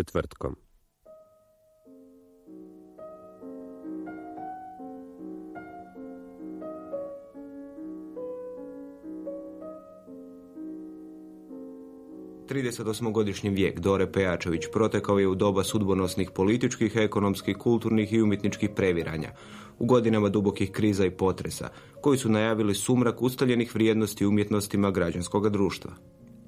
Četvrtkom. Tridesetosmogodišnji vijek Dore Pejačević protekao je u doba sudbonosnih političkih, ekonomskih, kulturnih i umjetničkih previranja, u godinama dubokih kriza i potresa, koji su najavili sumrak ustaljenih vrijednosti umjetnostima građanskog društva.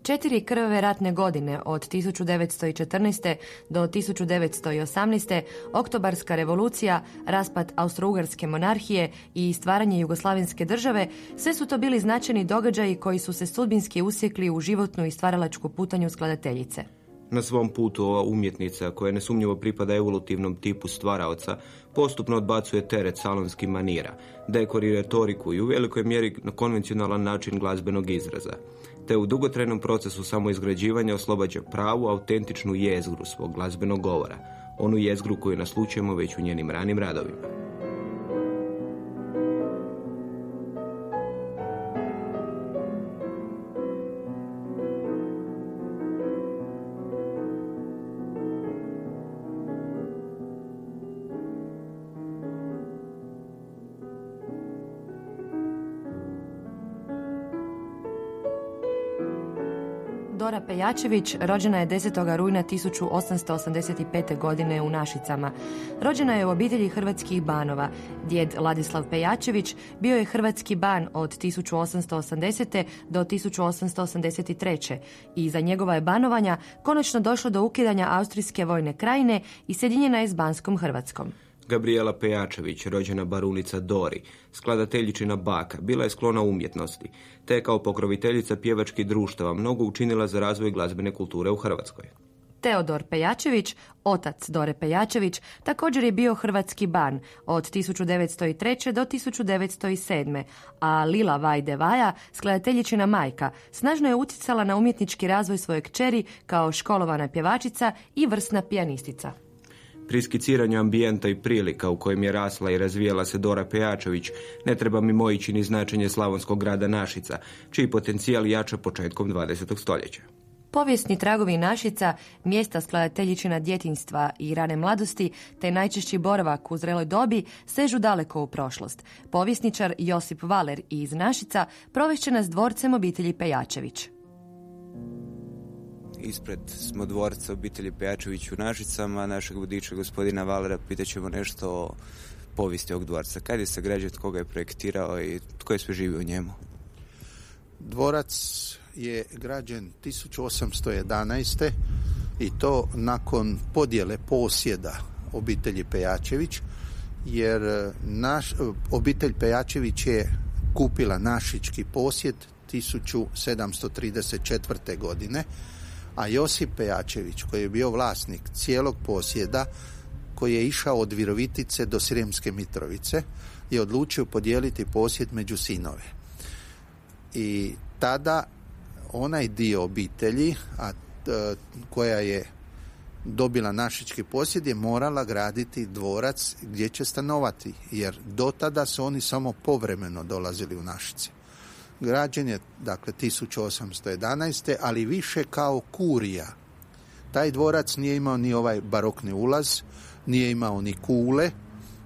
Četiri krvave ratne godine od 1914. do 1918. Oktobarska revolucija, raspad Austro-Ugarske monarhije i stvaranje Jugoslavenske države, sve su to bili značajni događaji koji su se sudbinski usjekli u životnu i stvaralačku putanju skladateljice. Na svom putu ova umjetnica, koja nesumnjivo pripada evolutivnom tipu stvaraoca, postupno odbacuje teret salonskih manira, dekori retoriku i u velikoj mjeri na konvencionalan način glazbenog izraza te u dugotrajnom procesu samoizgrađivanja oslobađa pravu autentičnu jezgru svog glazbenog govora, onu jezgru koju naslučujemo već u njenim ranim radovima. Dora Pejačević rođena je 10. rujna 1885. godine u Našicama. Rođena je u obitelji hrvatskih banova. Djed Ladislav Pejačević bio je hrvatski ban od 1880. do 1883. i za njegova je banovanja konačno došlo do ukidanja Austrijske vojne krajine i sjedinjena je s Banskom Hrvatskom. Gabriela Pejačević, rođena barunica Dori, skladateljičina baka, bila je sklona umjetnosti, te kao pokroviteljica pjevačkih društava mnogo učinila za razvoj glazbene kulture u Hrvatskoj. Teodor Pejačević, otac Dore Pejačević, također je bio hrvatski ban od 1903. do 1907. a Lila Vajdevaja, skladateljičina majka, snažno je utjecala na umjetnički razvoj svoje kćeri kao školovana pjevačica i vrsna pijanistica. Pri skiciranju ambijenta i prilika u kojem je rasla i razvijala se Dora Pejačević, ne treba mi mojići ni značenje slavonskog grada Našica, čiji potencijal jača početkom 20. stoljeća. Povijesni tragovi Našica, mjesta skladateljičina djetinstva i rane mladosti, te najčešći boravak u zreloj dobi, sežu daleko u prošlost. Povjesničar Josip Valer iz Našica provešće nas dvorcem obitelji Pejačević ispred smo dvorca obitelji Pejačević u Našicama, našeg vodiča gospodina Valera, pitaćemo nešto o povijesti ovog dvorca. Kad je sagrađen, tko ga je projektirao i tko je sve živio u njemu? Dvorac je građen 1811. i to nakon podjele posjeda obitelji Pejačević, jer naš, obitelj Pejačević je kupila našički posjed 1734. godine a Josip Pejačević, koji je bio vlasnik cijelog posjeda, koji je išao od Virovitice do Sremske Mitrovice, je odlučio podijeliti posjed među sinove. I tada onaj dio obitelji, a e, koja je dobila našički posjed je morala graditi dvorac gdje će stanovati, jer do tada su oni samo povremeno dolazili u Našice. Građen je, dakle, 1811. ali više kao kurija. Taj dvorac nije imao ni ovaj barokni ulaz, nije imao ni kule.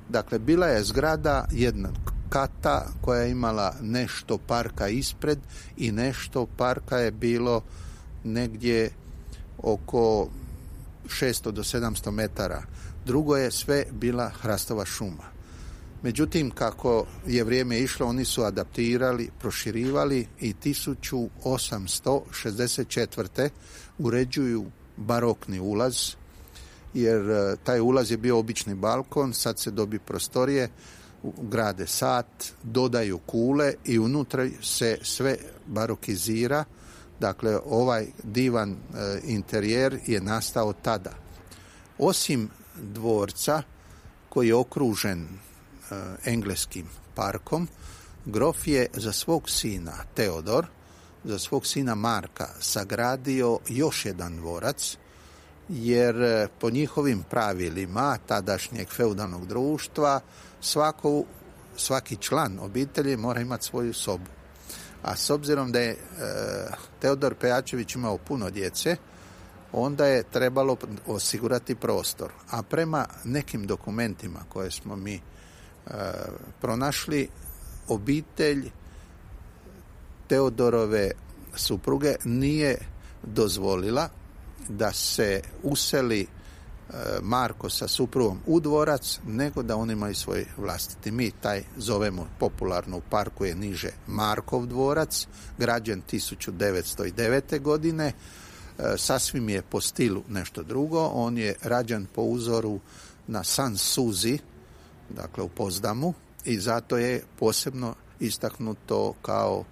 Dakle, bila je zgrada jedna kata koja je imala nešto parka ispred i nešto parka je bilo negdje oko 600 do 700 metara. Drugo je sve bila hrastova šuma. Međutim, kako je vrijeme išlo, oni su adaptirali, proširivali i 1864. uređuju barokni ulaz, jer e, taj ulaz je bio obični balkon, sad se dobi prostorije, grade sat, dodaju kule i unutra se sve barokizira. Dakle, ovaj divan e, interijer je nastao tada. Osim dvorca koji je okružen engleskim parkom, grof je za svog sina Teodor, za svog sina Marka sagradio još jedan dvorac, jer e, po njihovim pravilima tadašnjeg feudalnog društva svako, svaki član obitelji mora imati svoju sobu. A s obzirom da je e, Teodor Pejačević imao puno djece, onda je trebalo osigurati prostor. A prema nekim dokumentima koje smo mi pronašli, obitelj Teodorove supruge nije dozvolila da se useli e, Marko sa suprugom u dvorac, nego da oni imaju svoj vlastiti. Mi taj zovemo popularno u parku je niže Markov dvorac, građen 1909. godine, E, sasvim je po stilu nešto drugo. On je rađen po uzoru na San Suzi, dakle u Pozdamu, i zato je posebno istaknuto kao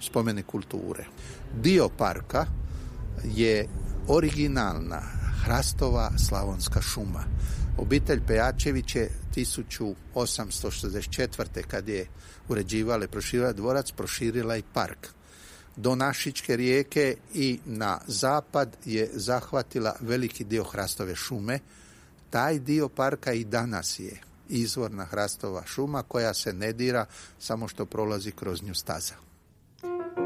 spomenik kulture. Dio parka je originalna hrastova slavonska šuma. Obitelj Pejačević je 1864. kad je uređivala proširila dvorac, proširila i park do Našičke rijeke i na zapad je zahvatila veliki dio hrastove šume. Taj dio parka i danas je izvorna hrastova šuma koja se ne dira samo što prolazi kroz nju staza.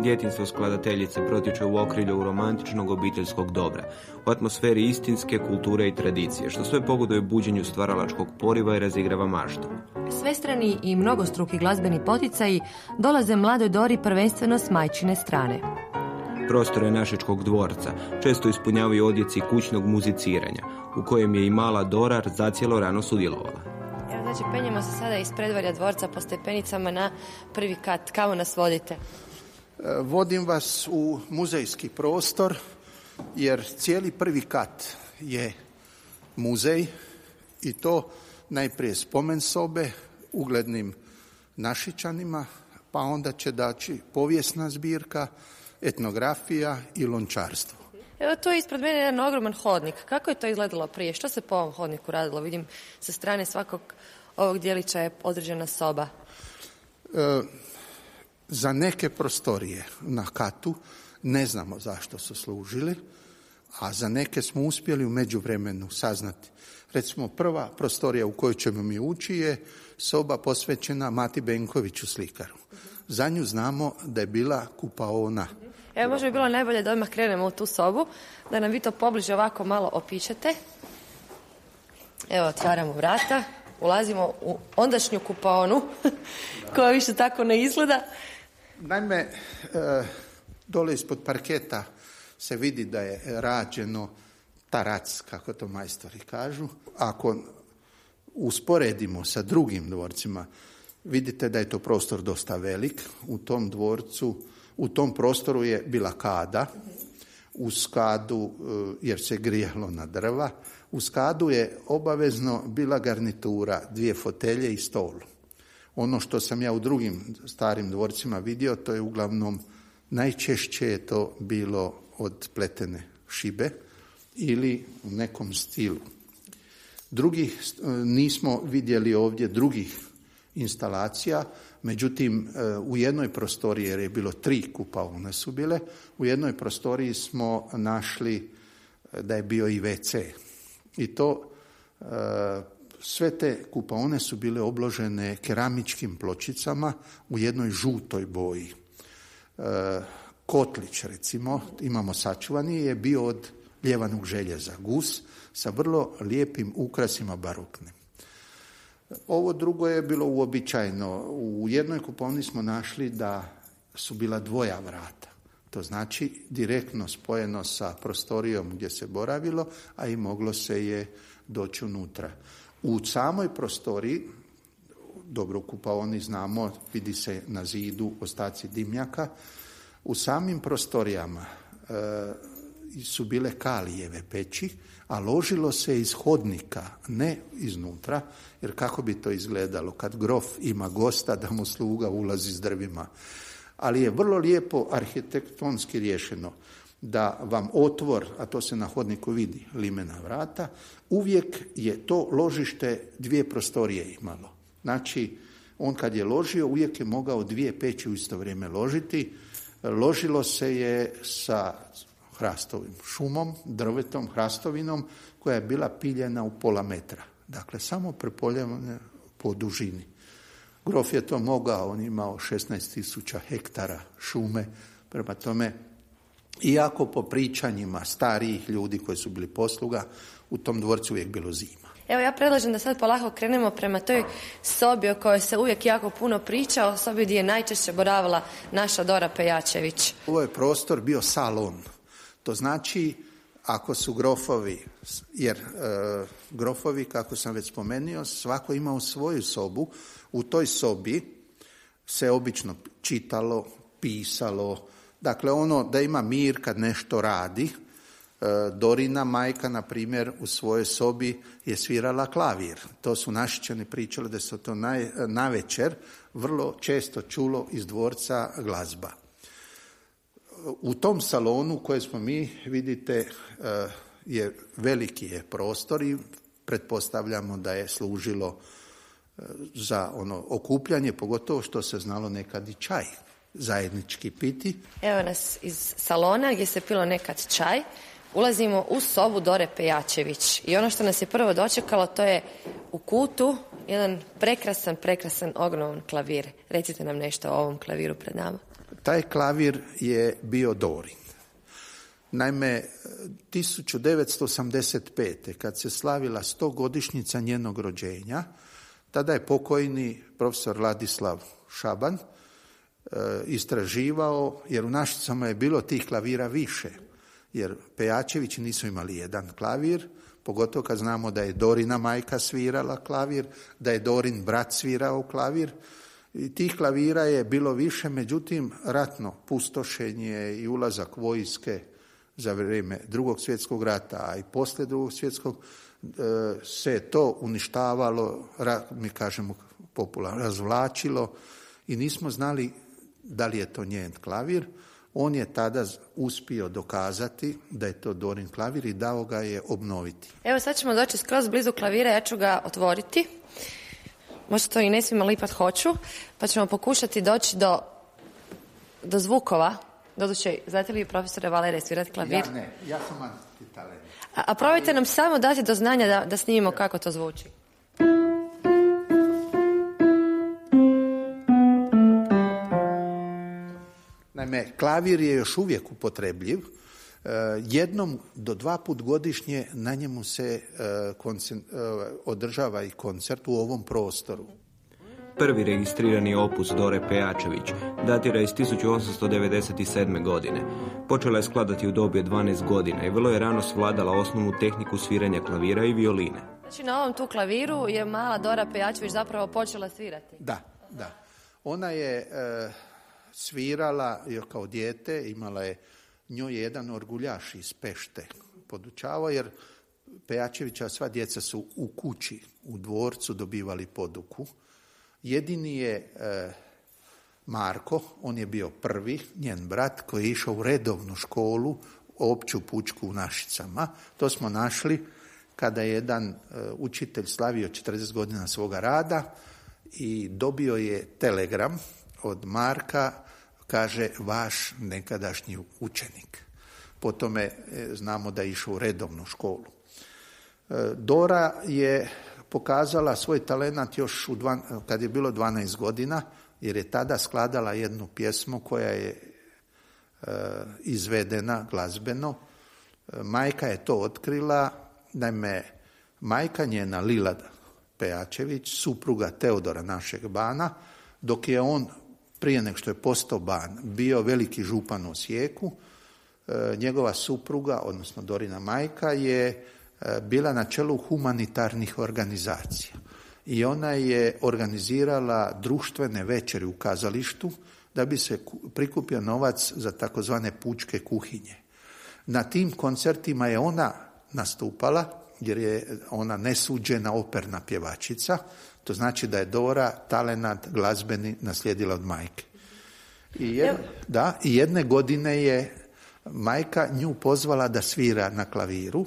Djetinstvo skladateljice protiče u okrilju romantičnog obiteljskog dobra, u atmosferi istinske kulture i tradicije, što sve pogoduje buđenju stvaralačkog poriva i razigrava maštu. Svestrani i mnogostruki glazbeni poticaji dolaze mladoj Dori prvenstveno s majčine strane. Prostore Našičkog dvorca često ispunjavaju odjeci kućnog muziciranja, u kojem je i mala Dora zacijelo rano sudjelovala. Znači, penjemo se sada iz predvarja dvorca po stepenicama na prvi kat. Kamo nas vodite? E, vodim vas u muzejski prostor, jer cijeli prvi kat je muzej i to najprije spomen sobe uglednim našičanima, pa onda će daći povijesna zbirka, etnografija i lončarstvo. Evo to je ispred mene jedan ogroman hodnik. Kako je to izgledalo prije? Što se po ovom hodniku radilo? Vidim sa strane svakog ovog dijelića je određena soba. E, za neke prostorije na katu ne znamo zašto su služili, a za neke smo uspjeli u međuvremenu saznati. Recimo, prva prostorija u kojoj ćemo mi ući je soba posvećena Mati Benkoviću slikaru. Za nju znamo da je bila kupaona. Evo, možda bi bilo najbolje da odmah krenemo u tu sobu, da nam vi to pobliže ovako malo opišete. Evo, otvaramo vrata, ulazimo u ondašnju kupaonu, koja više tako ne izgleda. Naime, e, dole ispod parketa se vidi da je rađeno tarac, kako to majstori kažu. Ako usporedimo sa drugim dvorcima, vidite da je to prostor dosta velik. U tom dvorcu, u tom prostoru je bila kada, u skadu, e, jer se grijalo na drva, u skadu je obavezno bila garnitura, dvije fotelje i stol. Ono što sam ja u drugim starim dvorcima vidio, to je uglavnom najčešće je to bilo od pletene šibe ili u nekom stilu. Drugih nismo vidjeli ovdje drugih instalacija, međutim u jednoj prostoriji, jer je bilo tri kupaone su bile, u jednoj prostoriji smo našli da je bio i WC. I to sve te kupaone su bile obložene keramičkim pločicama u jednoj žutoj boji. E, kotlić, recimo, imamo sačuvani, je bio od ljevanog željeza, gus, sa vrlo lijepim ukrasima baroknim. Ovo drugo je bilo uobičajeno. U jednoj kupovni smo našli da su bila dvoja vrata. To znači direktno spojeno sa prostorijom gdje se boravilo, a i moglo se je doći unutra. U samoj prostoriji dobro u kupaoni znamo, vidi se na zidu ostaci dimnjaka. U samim prostorijama e, su bile kalijeve peći, a ložilo se iz hodnika, ne iznutra, jer kako bi to izgledalo kad grof ima gosta da mu sluga ulazi s drvima. Ali je vrlo lijepo arhitektonski riješeno da vam otvor, a to se na hodniku vidi, limena vrata, uvijek je to ložište dvije prostorije imalo. Znači, on kad je ložio, uvijek je mogao dvije peći u isto vrijeme ložiti. Ložilo se je sa hrastovim šumom, drvetom, hrastovinom, koja je bila piljena u pola metra. Dakle, samo prepoljena po dužini. Grof je to mogao, on imao 16.000 hektara šume, prema tome iako po pričanjima starijih ljudi koji su bili posluga, u tom dvorcu uvijek bilo zima. Evo ja predlažem da sad polako krenemo prema toj sobi o kojoj se uvijek jako puno priča, o sobi gdje je najčešće boravila naša Dora Pejačević. Ovo je prostor bio salon. To znači ako su grofovi, jer e, grofovi, kako sam već spomenuo, svako imao svoju sobu, u toj sobi se obično čitalo, pisalo, Dakle, ono da ima mir kad nešto radi. E, Dorina majka, na primjer, u svojoj sobi je svirala klavir. To su našićani pričali da se to na večer vrlo često čulo iz dvorca glazba. U tom salonu koje smo mi, vidite, e, je veliki je prostor i pretpostavljamo da je služilo e, za ono okupljanje, pogotovo što se znalo nekad i čaj zajednički piti. Evo nas iz salona gdje se pilo nekad čaj. Ulazimo u sobu Dore Pejačević i ono što nas je prvo dočekalo to je u kutu jedan prekrasan, prekrasan, ogroman klavir. Recite nam nešto o ovom klaviru pred nama. Taj klavir je bio Dorin. Naime, 1985. kad se slavila 100 godišnjica njenog rođenja, tada je pokojni profesor Ladislav Šaban E, istraživao, jer u Našicama je bilo tih klavira više, jer Pejačević nisu imali jedan klavir, pogotovo kad znamo da je Dorina majka svirala klavir, da je Dorin brat svirao klavir. I tih klavira je bilo više, međutim, ratno pustošenje i ulazak vojske za vrijeme drugog svjetskog rata, a i poslije drugog svjetskog, e, se to uništavalo, mi kažemo popularno, razvlačilo i nismo znali da li je to njen klavir. On je tada uspio dokazati da je to Dorin klavir i dao ga je obnoviti. Evo sad ćemo doći skroz blizu klavira, ja ću ga otvoriti. Možda to i ne smijem, ali ipak hoću. Pa ćemo pokušati doći do, do zvukova. Doduše, znate li profesore Valere svirati klavir? Ja ne, ja sam a, a probajte nam samo dati do znanja da, da snimimo kako to zvuči. Naime, klavir je još uvijek upotrebljiv. E, jednom do dva put godišnje na njemu se e, e, održava i koncert u ovom prostoru. Prvi registrirani opus Dore Pejačević datira iz 1897. godine. Počela je skladati u dobi 12 godina i vrlo je rano svladala osnovnu tehniku sviranja klavira i violine. Znači na ovom tu klaviru je mala Dora Pejačević zapravo počela svirati? Da, da. Ona je svirala kao dijete, imala je njoj jedan orguljaš iz Pešte podučavao, jer Pejačevića sva djeca su u kući, u dvorcu dobivali poduku. Jedini je e, Marko, on je bio prvi, njen brat, koji je išao u redovnu školu, opću pučku u Našicama. To smo našli kada je jedan e, učitelj slavio 40 godina svoga rada i dobio je telegram od Marka, kaže vaš nekadašnji učenik. Po tome e, znamo da je išao u redovnu školu. E, Dora je pokazala svoj talent još u kad je bilo 12 godina, jer je tada skladala jednu pjesmu koja je e, izvedena glazbeno. Majka je to otkrila, naime, majka njena Lila Pejačević, supruga Teodora našeg bana, dok je on prije nego što je postao ban, bio veliki župan u Osijeku, e, njegova supruga, odnosno Dorina majka, je e, bila na čelu humanitarnih organizacija. i ona je organizirala društvene večeri u kazalištu da bi se prikupio novac za takozvane pučke kuhinje. Na tim koncertima je ona nastupala, jer je ona nesuđena operna pjevačica, to znači da je Dora talenat glazbeni naslijedila od majke. I da, i jedne godine je majka nju pozvala da svira na klaviru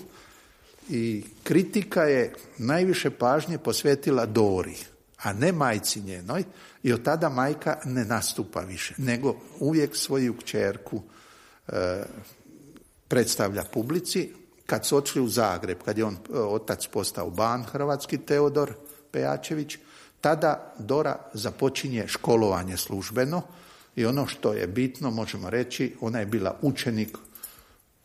i kritika je najviše pažnje posvetila Dori, a ne majci njenoj i od tada majka ne nastupa više, nego uvijek svoju kćerku e, predstavlja publici. Kad su otišli u Zagreb, kad je on e, otac postao ban hrvatski Teodor Pejačević, tada Dora započinje školovanje službeno i ono što je bitno, možemo reći, ona je bila učenik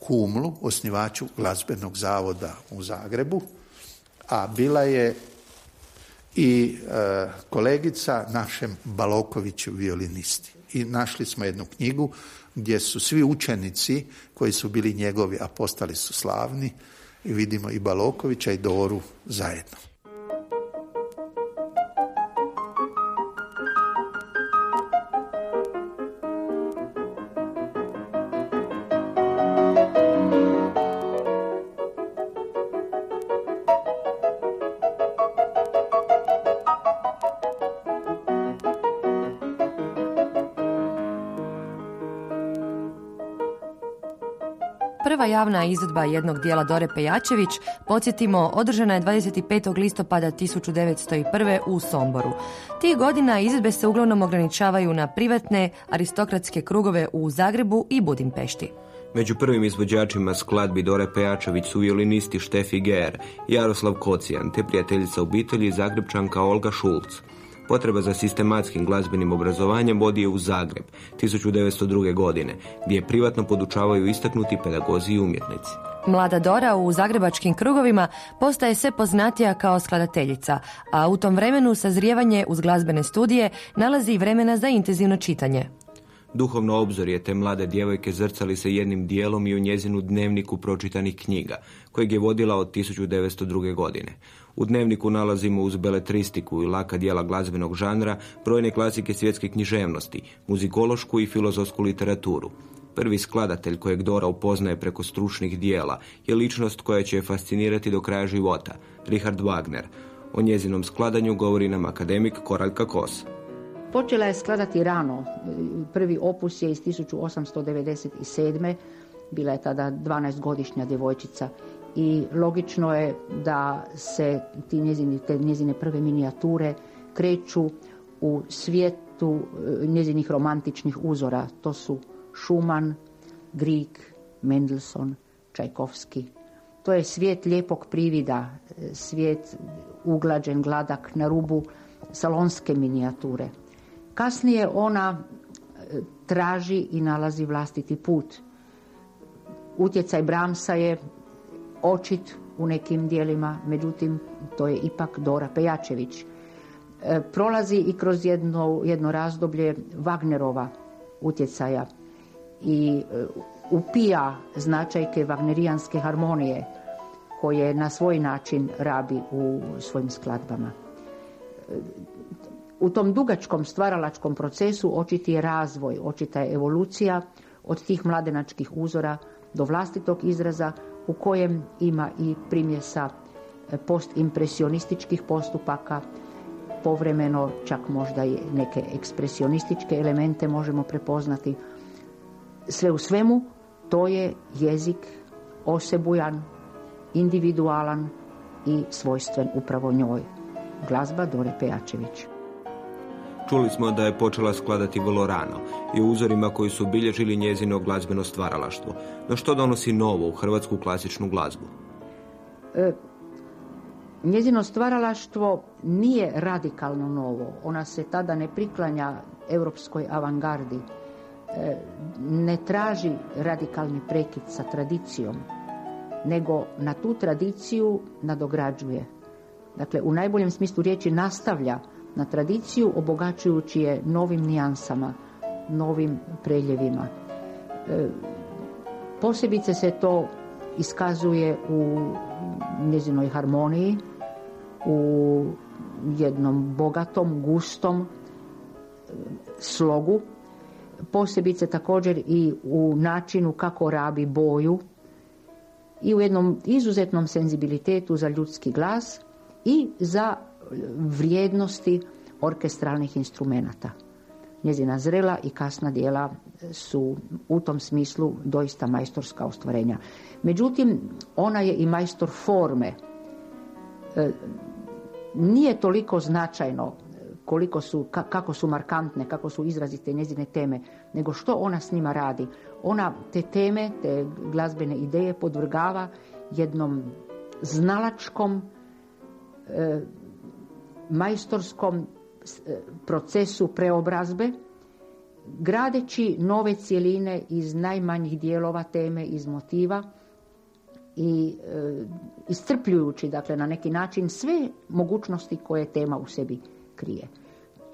Humlu, osnivaču glazbenog zavoda u Zagrebu, a bila je i e, kolegica našem Balokoviću violinisti. I našli smo jednu knjigu gdje su svi učenici koji su bili njegovi, a postali su slavni, i vidimo i Balokovića i Doru zajedno. Javna izvedba jednog dijela Dore Pejačević, podsjetimo, održana je 25. listopada 1901. u Somboru. Tih godina izvedbe se uglavnom ograničavaju na privatne aristokratske krugove u Zagrebu i Budimpešti. Među prvim izvođačima skladbi Dore Pejačević su violinisti Štefi Ger, Jaroslav Kocijan, te prijateljica obitelji Zagrebčanka Olga Šulc. Potreba za sistematskim glazbenim obrazovanjem vodi je u Zagreb 1902. godine, gdje privatno podučavaju istaknuti pedagozi i umjetnici. Mlada Dora u zagrebačkim krugovima postaje sve poznatija kao skladateljica, a u tom vremenu sazrijevanje uz glazbene studije nalazi i vremena za intenzivno čitanje. Duhovno obzorje te mlade djevojke zrcali se jednim dijelom i u njezinu dnevniku pročitanih knjiga, kojeg je vodila od 1902. godine. U dnevniku nalazimo uz beletristiku i laka dijela glazbenog žanra brojne klasike svjetske književnosti, muzikološku i filozofsku literaturu. Prvi skladatelj kojeg Dora upoznaje preko stručnih dijela je ličnost koja će je fascinirati do kraja života, Richard Wagner. O njezinom skladanju govori nam akademik Koraljka Kos. Počela je skladati rano. Prvi opus je iz 1897. Bila je tada 12-godišnja djevojčica i logično je da se ti njezini, te njezine prve minijature kreću u svijetu e, njezinih romantičnih uzora. To su Schumann, Grieg, Mendelssohn, Čajkovski. To je svijet lijepog privida, e, svijet uglađen, gladak, na rubu salonske minijature. Kasnije ona e, traži i nalazi vlastiti put. Utjecaj Bramsa je očit u nekim dijelima, međutim to je ipak Dora Pejačević. E, prolazi i kroz jedno, jedno razdoblje Wagnerova utjecaja i e, upija značajke wagnerijanske harmonije koje na svoj način rabi u svojim skladbama. U tom dugačkom stvaralačkom procesu očiti je razvoj, očita je evolucija od tih mladenačkih uzora do vlastitog izraza u kojem ima i primjesa e, postimpresionističkih postupaka, povremeno čak možda i neke ekspresionističke elemente možemo prepoznati. Sve u svemu to je jezik osebujan, individualan i svojstven upravo njoj. Glazba Dore Pejačević. Čuli smo da je počela skladati vrlo rano i uzorima koji su obilježili njezino glazbeno stvaralaštvo. No što donosi novo u hrvatsku klasičnu glazbu? E, njezino stvaralaštvo nije radikalno novo. Ona se tada ne priklanja europskoj avangardi. E, ne traži radikalni prekid sa tradicijom, nego na tu tradiciju nadograđuje. Dakle, u najboljem smislu riječi nastavlja na tradiciju obogaćujući je novim nijansama, novim preljevima. E, posebice se to iskazuje u njezinoj harmoniji, u jednom bogatom, gustom slogu, posebice također i u načinu kako rabi boju i u jednom izuzetnom senzibilitetu za ljudski glas i za vrijednosti orkestralnih instrumenata. Njezina zrela i kasna dijela su u tom smislu doista majstorska ostvarenja. Međutim, ona je i majstor forme. E, nije toliko značajno koliko su, kako su markantne, kako su izrazite njezine teme, nego što ona s njima radi. Ona te teme, te glazbene ideje podvrgava jednom znalačkom, e, majstorskom e, procesu preobrazbe, gradeći nove cjeline iz najmanjih dijelova teme, iz motiva i e, iscrpljujući dakle na neki način sve mogućnosti koje tema u sebi krije.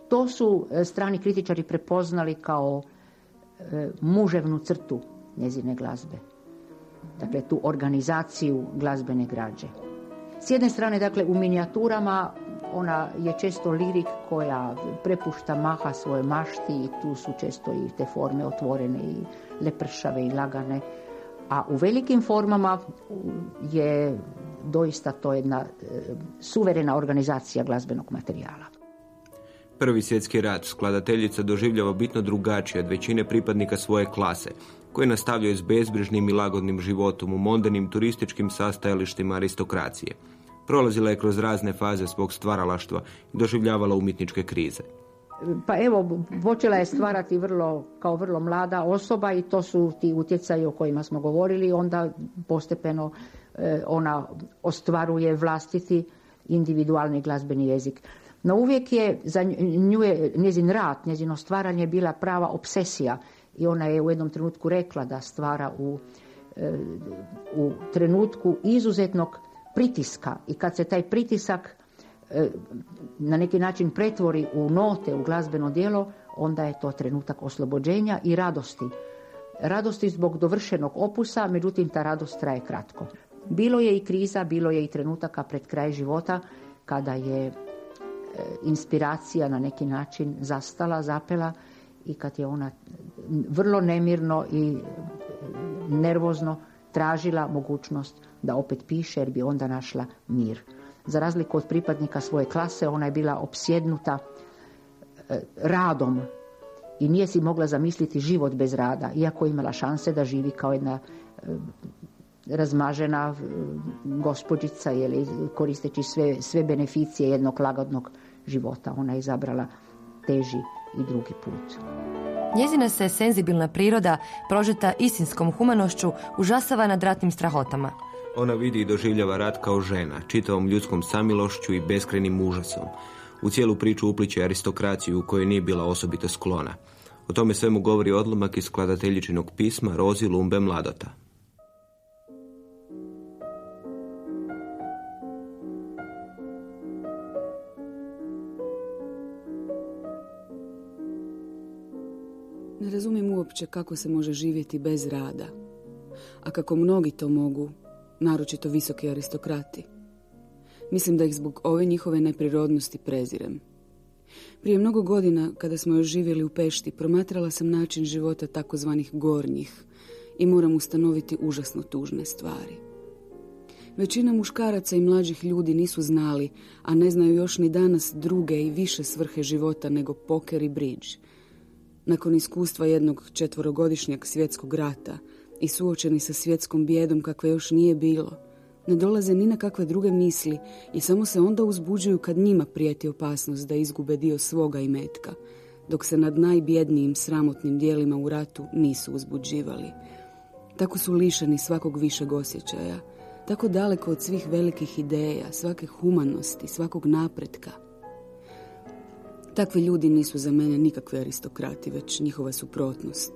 To su e, strani kritičari prepoznali kao e, muževnu crtu njezine glazbe. Dakle, tu organizaciju glazbene građe. S jedne strane, dakle, u minijaturama ona je često lirik koja prepušta maha svoje mašti i tu su često i te forme otvorene i lepršave i lagane. A u velikim formama je doista to jedna e, suverena organizacija glazbenog materijala. Prvi svjetski rat skladateljica doživljava bitno drugačije od većine pripadnika svoje klase, koje nastavljaju s bezbrižnim i lagodnim životom u mondenim turističkim sastajalištima aristokracije. Prolazila je kroz razne faze svog stvaralaštva i doživljavala umjetničke krize. Pa evo, počela je stvarati vrlo, kao vrlo mlada osoba i to su ti utjecaji o kojima smo govorili. Onda postepeno e, ona ostvaruje vlastiti individualni glazbeni jezik. No uvijek je za nju je njezin rad, njezino stvaranje bila prava obsesija i ona je u jednom trenutku rekla da stvara u, e, u trenutku izuzetnog pritiska i kad se taj pritisak e, na neki način pretvori u note, u glazbeno djelo, onda je to trenutak oslobođenja i radosti. Radosti zbog dovršenog opusa, međutim ta radost traje kratko. Bilo je i kriza, bilo je i trenutaka pred kraj života kada je E, inspiracija na neki način zastala, zapela i kad je ona vrlo nemirno i nervozno tražila mogućnost da opet piše jer bi onda našla mir. Za razliku od pripadnika svoje klase ona je bila opsjednuta e, radom i nije si mogla zamisliti život bez rada, iako je imala šanse da živi kao jedna e, razmažena gospođica ili koristeći sve, sve beneficije jednog lagodnog života. Ona je izabrala teži i drugi put. Njezina se senzibilna priroda, prožeta istinskom humanošću, užasava nad ratnim strahotama. Ona vidi i doživljava rat kao žena, čitavom ljudskom samilošću i beskrenim užasom. U cijelu priču upliče aristokraciju u kojoj nije bila osobito sklona. O tome svemu govori odlomak iz skladateljičinog pisma Rozi Lumbe Mladota. Ne razumijem uopće kako se može živjeti bez rada. A kako mnogi to mogu, naročito visoki aristokrati. Mislim da ih zbog ove njihove neprirodnosti prezirem. Prije mnogo godina, kada smo još živjeli u Pešti, promatrala sam način života takozvanih gornjih i moram ustanoviti užasno tužne stvari. Većina muškaraca i mlađih ljudi nisu znali, a ne znaju još ni danas druge i više svrhe života nego poker i bridge – nakon iskustva jednog četvorogodišnjeg svjetskog rata i suočeni sa svjetskom bijedom kakve još nije bilo, ne dolaze ni na kakve druge misli i samo se onda uzbuđuju kad njima prijeti opasnost da izgube dio svoga imetka, dok se nad najbjednijim sramotnim dijelima u ratu nisu uzbuđivali. Tako su lišeni svakog višeg osjećaja, tako daleko od svih velikih ideja, svake humanosti, svakog napretka – Takvi ljudi nisu za mene nikakvi aristokrati, već njihova suprotnost.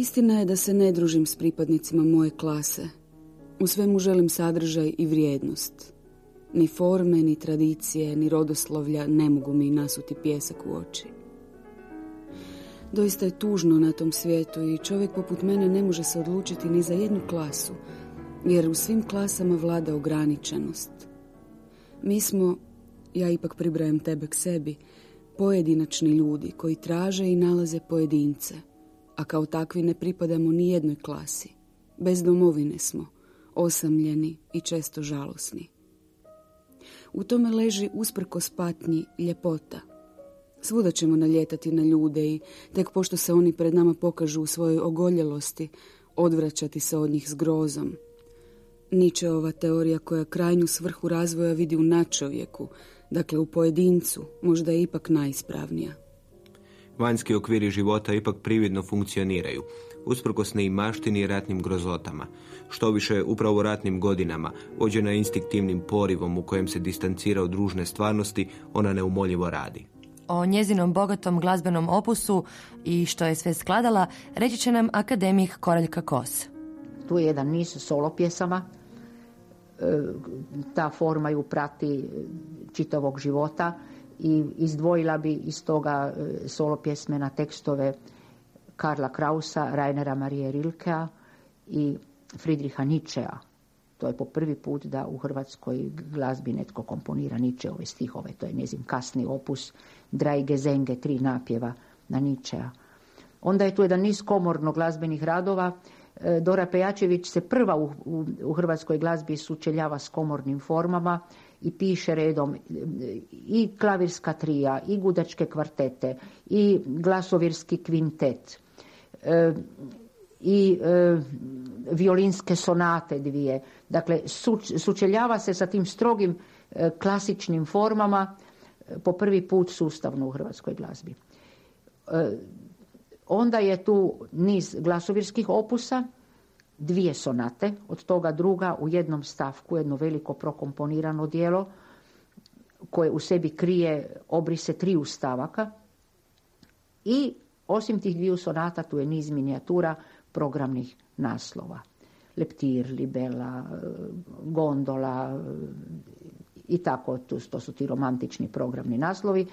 Istina je da se ne družim s pripadnicima moje klase. U svemu želim sadržaj i vrijednost. Ni forme, ni tradicije, ni rodoslovlja ne mogu mi nasuti pjesak u oči. Doista je tužno na tom svijetu i čovjek poput mene ne može se odlučiti ni za jednu klasu, jer u svim klasama vlada ograničenost – Mi smo, ja ipak pribrajem tebe k sebi, pojedinačni ljudi koji traže i nalaze pojedince, a kao takvi ne pripadamo ni jednoj klasi. Bez domovine smo, osamljeni i često žalosni. U tome leži usprkos patnji ljepota. Svuda ćemo naljetati na ljude i tek pošto se oni pred nama pokažu u svojoj ogoljelosti, odvraćati se od njih s grozom. ova teorija koja krajnju svrhu razvoja vidi u načovjeku, dakle u pojedincu, možda je ipak najispravnija. Vanjski okviri života ipak prividno funkcioniraju, usprkos neimaštini i ratnim grozotama. Što više, upravo u ratnim godinama, vođena instinktivnim porivom u kojem se distancira od družne stvarnosti, ona neumoljivo radi. O njezinom bogatom glazbenom opusu i što je sve skladala, reći će nam akademik Koraljka Kos. Tu je jedan niz solo pjesama, e, ta forma ju prati čitavog života i izdvojila bi iz toga e, solo pjesme na tekstove Karla Krausa, Rainera Marije Rilkea i Friedricha Nietzschea. To je po prvi put da u hrvatskoj glazbi netko komponira Nietzscheove stihove. To je njezin kasni opus Drajge Zenge, tri napjeva na Nietzschea. Onda je tu jedan niz komorno glazbenih radova. E, Dora Pejačević se prva u, u, u hrvatskoj glazbi sučeljava s komornim formama i piše redom i klavirska trija, i gudačke kvartete, i glasovirski kvintet, e, i e, violinske sonate dvije. Dakle, sučeljava se sa tim strogim e, klasičnim formama po prvi put sustavno u hrvatskoj glazbi. Onda je tu niz glasovirskih opusa, dvije sonate, od toga druga u jednom stavku, jedno veliko prokomponirano dijelo koje u sebi krije obrise triju stavaka i osim tih dviju sonata tu je niz minijatura programnih naslova. Leptir, libela, gondola i tako, to su ti romantični programni naslovi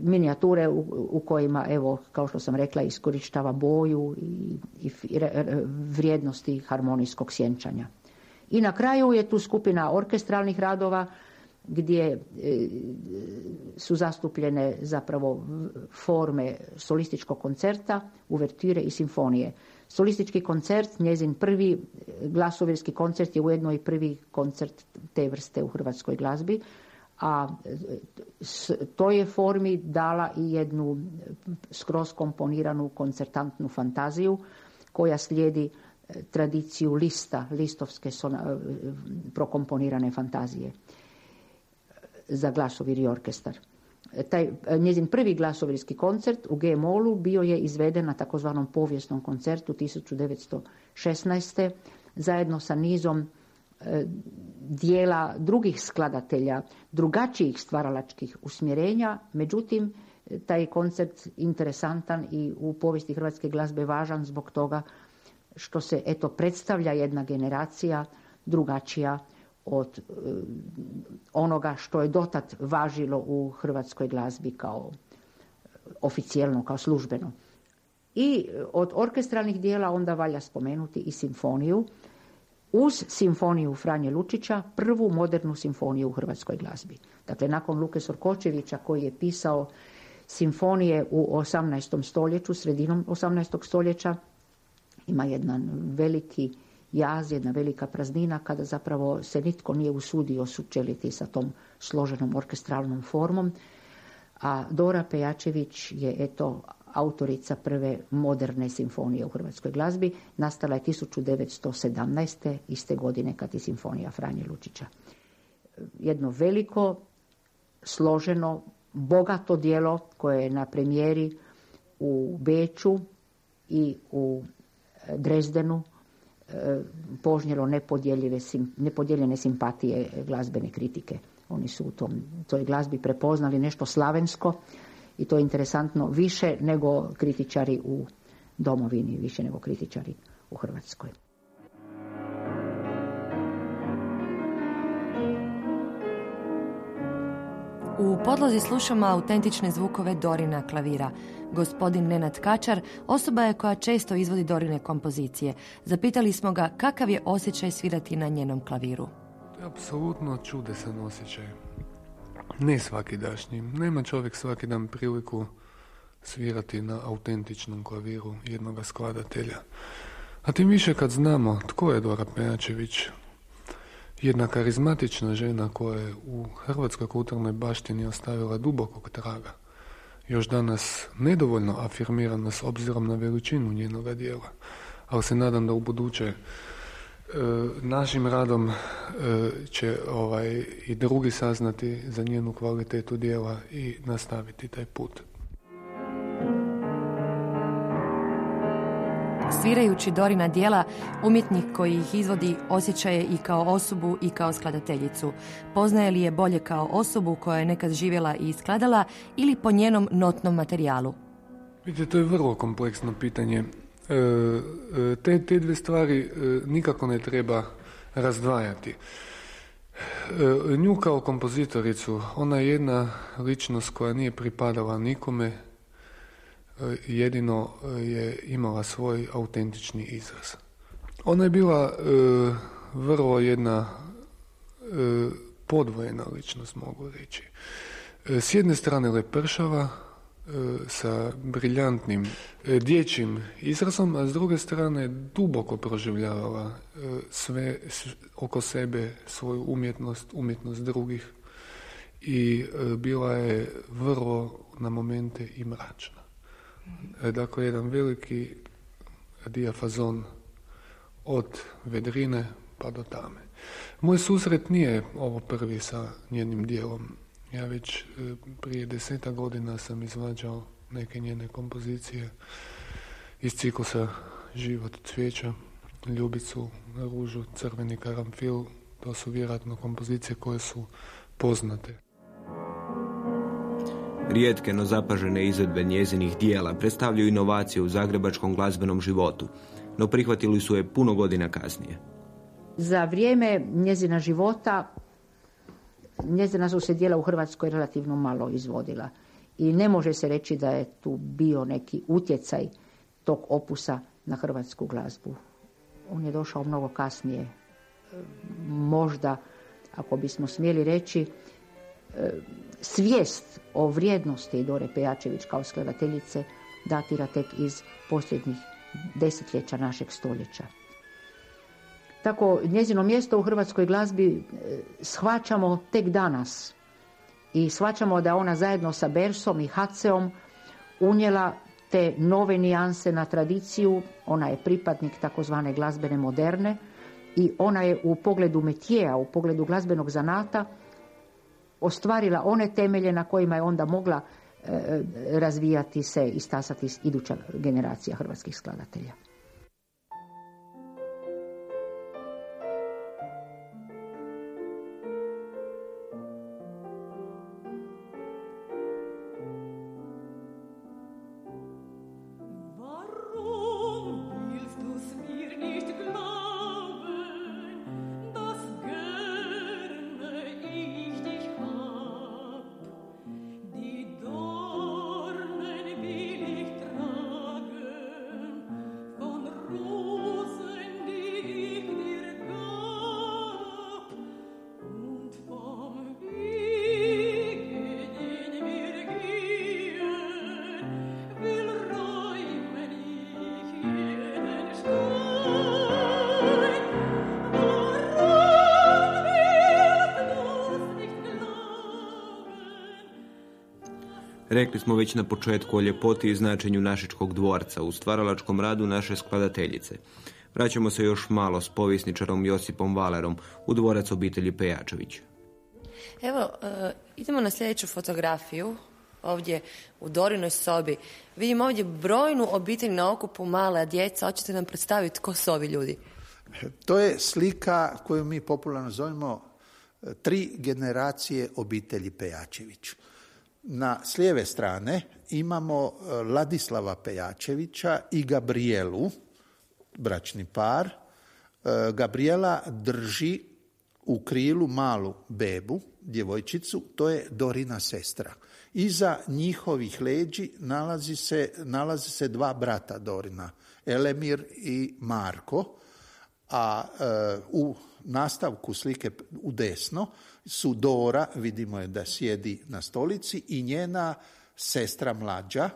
minijature u, u kojima, evo, kao što sam rekla, iskorištava boju i, i vrijednosti harmonijskog sjenčanja. I na kraju je tu skupina orkestralnih radova gdje e, su zastupljene zapravo forme solističkog koncerta, uvertire i simfonije. Solistički koncert, njezin prvi glasovirski koncert je ujedno i prvi koncert te vrste u hrvatskoj glazbi a toj je formi dala i jednu skroz komponiranu koncertantnu fantaziju koja slijedi e, tradiciju lista, listovske e, prokomponirane fantazije za glasovir i orkestar. Taj njezin prvi glasovirski koncert u G-molu bio je izveden na takozvanom povijesnom koncertu 1916. zajedno sa nizom dijela drugih skladatelja, drugačijih stvaralačkih usmjerenja, međutim taj koncert interesantan i u povijesti hrvatske glazbe važan zbog toga što se eto predstavlja jedna generacija drugačija od e, onoga što je dotad važilo u hrvatskoj glazbi kao oficijelno, kao službeno. I od orkestralnih dijela onda valja spomenuti i simfoniju uz simfoniju Franje Lučića, prvu modernu simfoniju u hrvatskoj glazbi. Dakle, nakon Luke Sorkočevića koji je pisao simfonije u 18. stoljeću, sredinom 18. stoljeća, ima jedan veliki jaz, jedna velika praznina kada zapravo se nitko nije usudio sučeliti sa tom složenom orkestralnom formom, a Dora Pejačević je eto autorica prve moderne simfonije u hrvatskoj glazbi. Nastala je 1917. iste godine kad je simfonija Franje Lučića. Jedno veliko, složeno, bogato dijelo koje je na premijeri u Beču i u Drezdenu e, požnjelo nepodijeljene simpatije glazbene kritike. Oni su u tom, toj glazbi prepoznali nešto slavensko i to je interesantno više nego kritičari u domovini, više nego kritičari u Hrvatskoj. U podlozi slušamo autentične zvukove Dorina klavira. Gospodin Nenad Kačar osoba je koja često izvodi Dorine kompozicije. Zapitali smo ga kakav je osjećaj svirati na njenom klaviru. Apsolutno čudesan osjećaj. Ne svaki dašnji. Nema čovjek svaki dan priliku svirati na autentičnom klaviru jednog skladatelja. A tim više kad znamo tko je Dora Pejačević, jedna karizmatična žena koja je u hrvatskoj kulturnoj baštini ostavila dubokog traga. Još danas nedovoljno afirmirana s obzirom na veličinu njenoga dijela, ali se nadam da u buduće našim radom e, će ovaj i drugi saznati za njenu kvalitetu dijela i nastaviti taj put. Svirajući Dorina dijela, umjetnik koji ih izvodi osjećaje i kao osobu i kao skladateljicu. Poznaje li je bolje kao osobu koja je nekad živjela i skladala ili po njenom notnom materijalu? Vidite, to je vrlo kompleksno pitanje. E, e, te, te dve stvari e, nikako ne treba razdvajati. Nju kao kompozitoricu, ona je jedna ličnost koja nije pripadala nikome, jedino je imala svoj autentični izraz. Ona je bila vrlo jedna podvojena ličnost, mogu reći. S jedne strane lepršava, sa briljantnim dječjim izrazom, a s druge strane duboko proživljavala sve oko sebe, svoju umjetnost, umjetnost drugih i bila je vrlo na momente i mračna. E, dakle, jedan veliki dijafazon od vedrine pa do tame. Moj susret nije ovo prvi sa njenim dijelom. Ja već e, prije deseta godina sam izvađao neke njene kompozicije iz ciklusa Život cvijeća, Ljubicu, Ružu, Crveni karamfil. To su vjerojatno kompozicije koje su poznate. Rijetke no zapažene izvedbe njezinih dijela predstavljaju inovacije u zagrebačkom glazbenom životu, no prihvatili su je puno godina kasnije. Za vrijeme njezina života njezina su se dijela u Hrvatskoj relativno malo izvodila i ne može se reći da je tu bio neki utjecaj tog opusa na hrvatsku glazbu. On je došao mnogo kasnije. Možda, ako bismo smjeli reći, svijest o vrijednosti Dore Pejačević kao skladateljice datira tek iz posljednjih desetljeća našeg stoljeća. Tako njezino mjesto u hrvatskoj glazbi e, shvaćamo tek danas i shvaćamo da ona zajedno sa Bersom i Haceom unijela te nove nijanse na tradiciju, ona je pripadnik takozvane glazbene moderne i ona je u pogledu metijeja, u pogledu glazbenog zanata ostvarila one temelje na kojima je onda mogla e, razvijati se i stasati iduća generacija hrvatskih skladatelja. Rekli smo već na početku o ljepoti i značenju našičkog dvorca u stvaralačkom radu naše skladateljice. Vraćamo se još malo s povjesničarom Josipom Valerom u dvorac obitelji Pejačević. Evo, e, idemo na sljedeću fotografiju ovdje u Dorinoj sobi. Vidim ovdje brojnu obitelj na okupu mala djeca. Hoćete nam predstaviti tko su ovi ljudi? To je slika koju mi popularno zovemo e, tri generacije obitelji Pejačević. Na s lijeve strane imamo e, Ladislava Pejačevića i Gabrielu, bračni par. E, Gabriela drži u krilu malu bebu, djevojčicu, to je Dorina sestra. Iza njihovih leđi nalazi se, nalazi se dva brata Dorina, Elemir i Marko, a e, u nastavku slike u desno su Dora, vidimo je da sjedi na stolici, i njena sestra mlađa,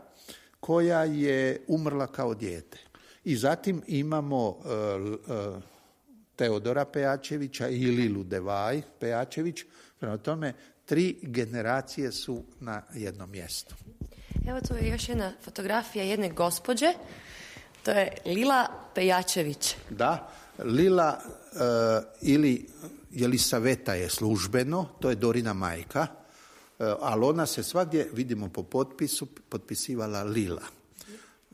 koja je umrla kao dijete. I zatim imamo e, e, Teodora Pejačevića i Lilu Devaj Pejačević. Prema tome, tri generacije su na jednom mjestu. Evo tu je još jedna fotografija jedne gospođe. To je Lila Pejačević. Da, Lila uh, ili Jelisaveta je službeno, to je Dorina majka, uh, ali ona se svagdje, vidimo po potpisu, potpisivala Lila.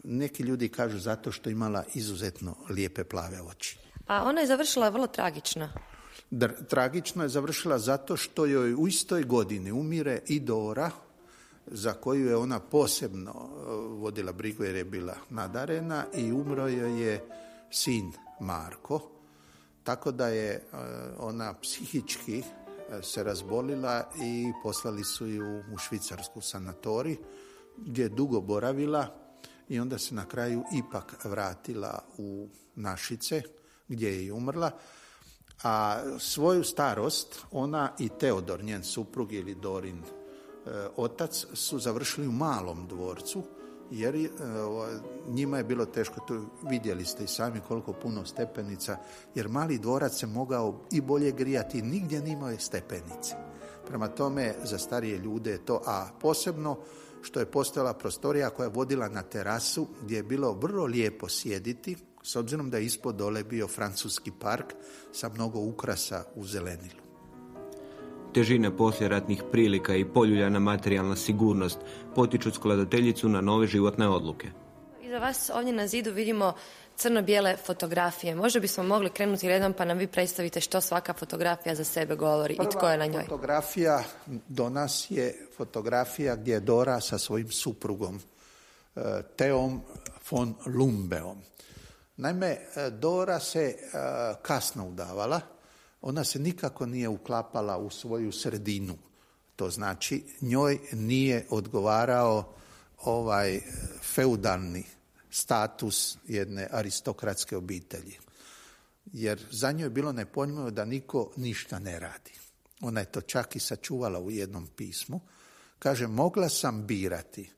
Neki ljudi kažu zato što imala izuzetno lijepe plave oči. A ona je završila vrlo tragično. tragično je završila zato što joj u istoj godini umire i Dora, za koju je ona posebno e, vodila brigu jer je bila nadarena i umro joj je sin Marko, tako da je e, ona psihički e, se razbolila i poslali su ju u švicarsku sanatorij gdje je dugo boravila i onda se na kraju ipak vratila u Našice gdje je i umrla. A svoju starost ona i Teodor, njen suprug ili Dorin e, otac su završili u malom dvorcu jer e, njima je bilo teško, tu vidjeli ste i sami koliko puno stepenica, jer mali dvorac se mogao i bolje grijati, nigdje nimao je stepenice. Prema tome, za starije ljude je to, a posebno što je postojala prostorija koja je vodila na terasu gdje je bilo vrlo lijepo sjediti, s obzirom da je ispod dole bio francuski park sa mnogo ukrasa u zelenilu. Težina posljeratnih prilika i poljuljana materijalna sigurnost potiču skladateljicu na nove životne odluke. Iza vas ovdje na zidu vidimo crno-bijele fotografije. Možda bismo mogli krenuti redom pa nam vi predstavite što svaka fotografija za sebe govori i tko je na njoj. fotografija do nas je fotografija gdje je Dora sa svojim suprugom e, Teom von Lumbeom. Naime, e, Dora se e, kasno udavala, ona se nikako nije uklapala u svoju sredinu. To znači, njoj nije odgovarao ovaj feudalni status jedne aristokratske obitelji. Jer za nju je bilo nepojmljivo da niko ništa ne radi. Ona je to čak i sačuvala u jednom pismu. Kaže, mogla sam birati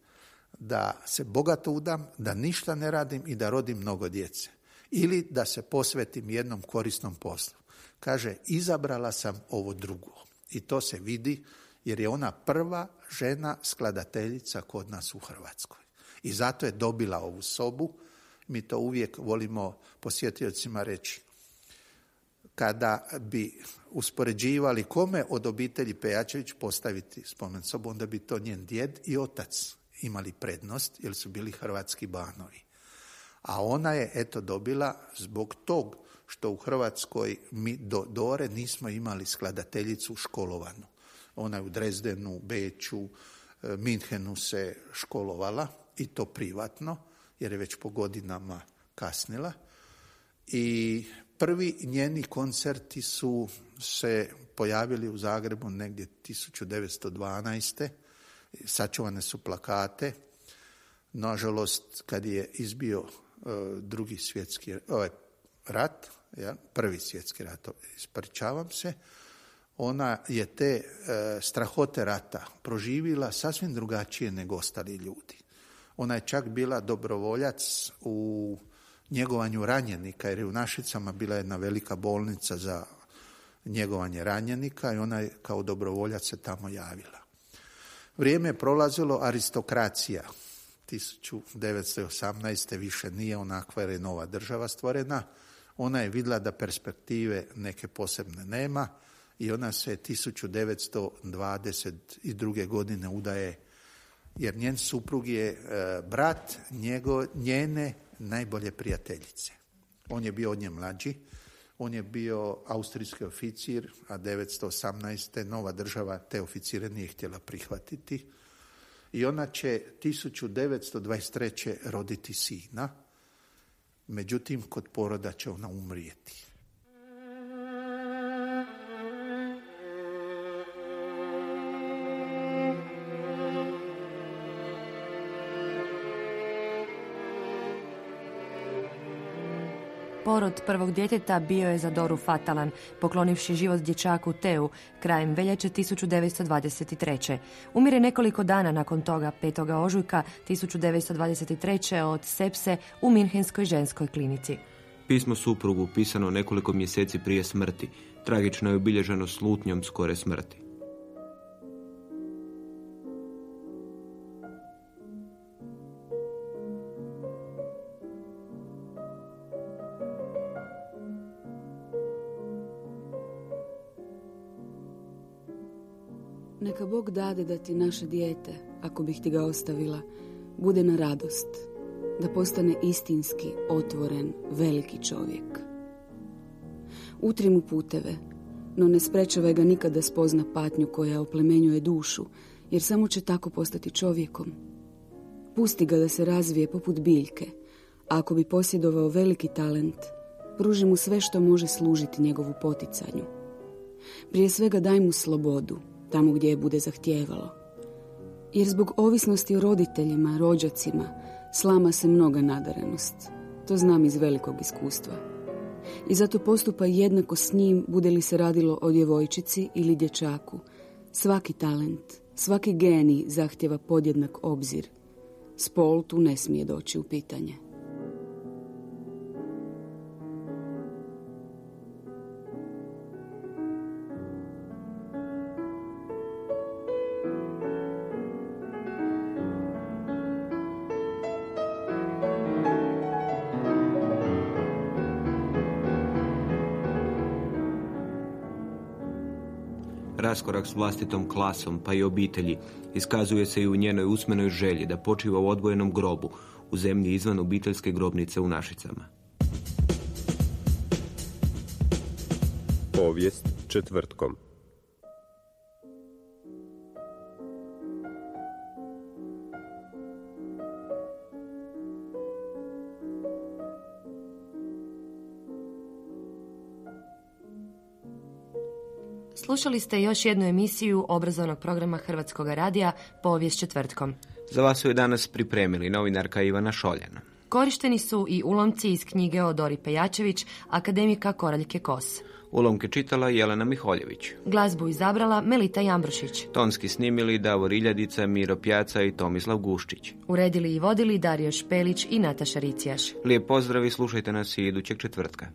da se bogato udam, da ništa ne radim i da rodim mnogo djece. Ili da se posvetim jednom korisnom poslu. Kaže, izabrala sam ovo drugo. I to se vidi jer je ona prva žena skladateljica kod nas u Hrvatskoj. I zato je dobila ovu sobu. Mi to uvijek volimo posjetiocima reći. Kada bi uspoređivali kome od obitelji Pejačević postaviti spomen sobu, onda bi to njen djed i otac imali prednost, jer su bili hrvatski banovi. A ona je eto dobila zbog tog što u Hrvatskoj mi do Dore nismo imali skladateljicu školovanu. Ona je u Drezdenu, Beću, e, Minhenu se školovala i to privatno, jer je već po godinama kasnila. I prvi njeni koncerti su se pojavili u Zagrebu negdje 1912. Sačuvane su plakate. Nažalost, kad je izbio e, drugi svjetski ovaj, rat, ja, prvi svjetski rat, ispričavam se, ona je te e, strahote rata proživila sasvim drugačije nego ostali ljudi. Ona je čak bila dobrovoljac u njegovanju ranjenika, jer je u Našicama bila jedna velika bolnica za njegovanje ranjenika i ona je kao dobrovoljac se tamo javila. Vrijeme je prolazilo aristokracija. 1918. više nije onakva jer je nova država stvorena. Ona je vidjela da perspektive neke posebne nema i ona se 1922. godine udaje jer njen suprug je e, brat njego, njene najbolje prijateljice. On je bio od nje mlađi, on je bio austrijski oficir, a 1918. nova država te oficire nije htjela prihvatiti. I ona će 1923. roditi sina, međutim kod poroda će ona umrijeti. Porod prvog djeteta bio je za Doru fatalan, poklonivši život dječaku Teu krajem veljače 1923. Umire nekoliko dana nakon toga, 5. ožujka 1923. od sepse u Minhenskoj ženskoj klinici. Pismo suprugu pisano nekoliko mjeseci prije smrti, tragično je obilježeno slutnjom skore smrti. Neka Bog dade da ti naše dijete, ako bih ti ga ostavila, bude na radost, da postane istinski, otvoren, veliki čovjek. Utri mu puteve, no ne sprečavaj ga nikada da spozna patnju koja oplemenjuje dušu, jer samo će tako postati čovjekom. Pusti ga da se razvije poput biljke, a ako bi posjedovao veliki talent, pruži mu sve što može služiti njegovu poticanju. Prije svega daj mu slobodu, tamo gdje je bude zahtijevalo. Jer zbog ovisnosti o roditeljima, rođacima, slama se mnoga nadarenost. To znam iz velikog iskustva. I zato postupa jednako s njim, bude li se radilo o djevojčici ili dječaku. Svaki talent, svaki genij zahtjeva podjednak obzir. Spol tu ne smije doći u pitanje. Raskorak s vlastitom klasom, pa i obitelji, iskazuje se i u njenoj usmenoj želji da počiva u odvojenom grobu, u zemlji izvan obiteljske grobnice u Našicama. Povijest četvrtkom. Slušali ste još jednu emisiju obrazovnog programa Hrvatskog radija Povijest četvrtkom. Za vas su je danas pripremili novinarka Ivana Šoljana. Korišteni su i ulomci iz knjige o Dori Pejačević, akademika Koraljke Kos. Ulomke čitala Jelena Miholjević. Glazbu izabrala Melita Jambrušić. Tonski snimili Davor Iljadica, Miro Pjaca i Tomislav Guščić. Uredili i vodili Dario Špelić i Nataša Ricijaš. Lijep pozdrav i slušajte nas i idućeg četvrtka.